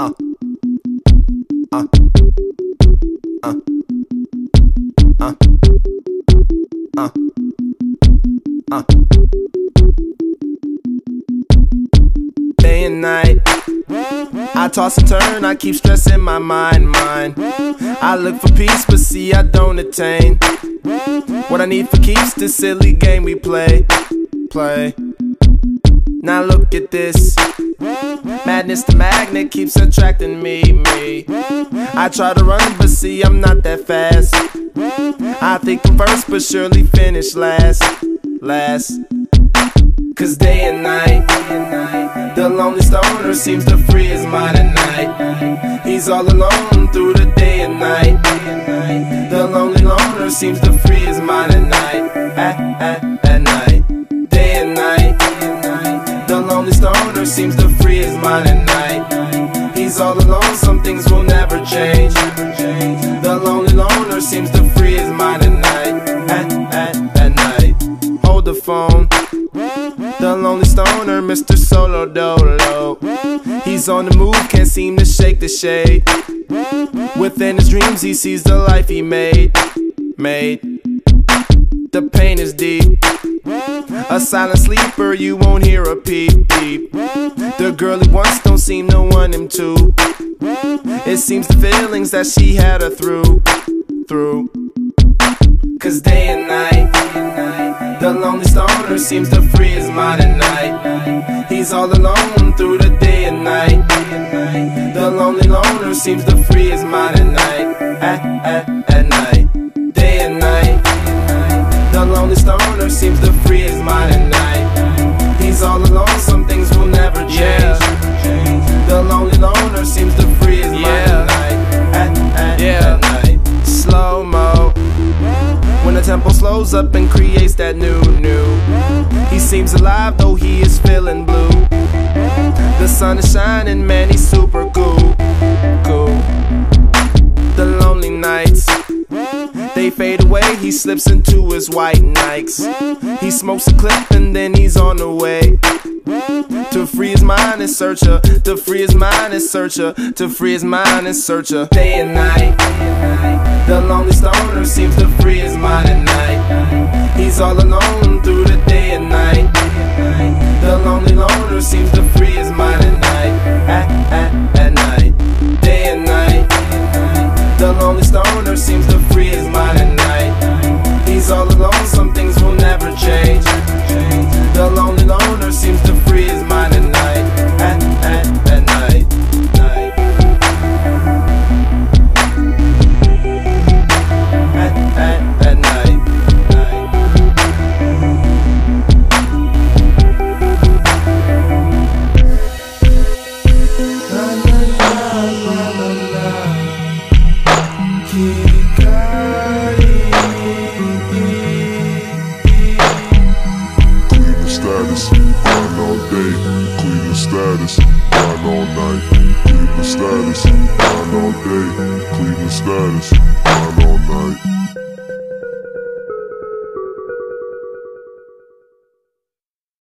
Day and night. I toss and turn, I keep stressing my mind, mind. I look for peace, but see, I don't attain. What I need for keeps this silly game we play, play. Now look at this. Madness, the magnet keeps attracting me, me. I try to run, but see, I'm not that fast. I think I'm first, but surely finish last, last. Cause day and night, the lonely stoner seems to free his mind at night. He's all alone through the day and night. The lonely loner seems to free his mind mind at night. He's all alone, some things will never change. The lonely loner seems to free his mind at night, at, at, at night. Hold the phone. The lonely stoner, Mr. Solo Dolo. He's on the move, can't seem to shake the shade. Within his dreams, he sees the life he made. Made. The pain is deep. A silent sleeper, you won't hear a peep peep. The girl he wants don't seem to want him to. It seems the feelings that she had her through, through. Cause day and night, the lonely stoner seems to free his mind at night. He's all alone through the day and night. The lonely loner seems to free his mind at night, at, at, at night. Up and creates that new, new. He seems alive though he is feeling blue. The sun is shining, man, he's super cool, cool. The lonely nights, they fade away. He slips into his white Nikes. He smokes a clip and then he's on the way. To free his mind and search her. To free his mind and search her. To free his mind and search her. Day and night. The lonely stoner seems to free his mind at night. He's all alone through the day and night. The lonely loner seems to Cleveland status, grind all night. Cleveland status, grind all day. Cleveland status, grind all.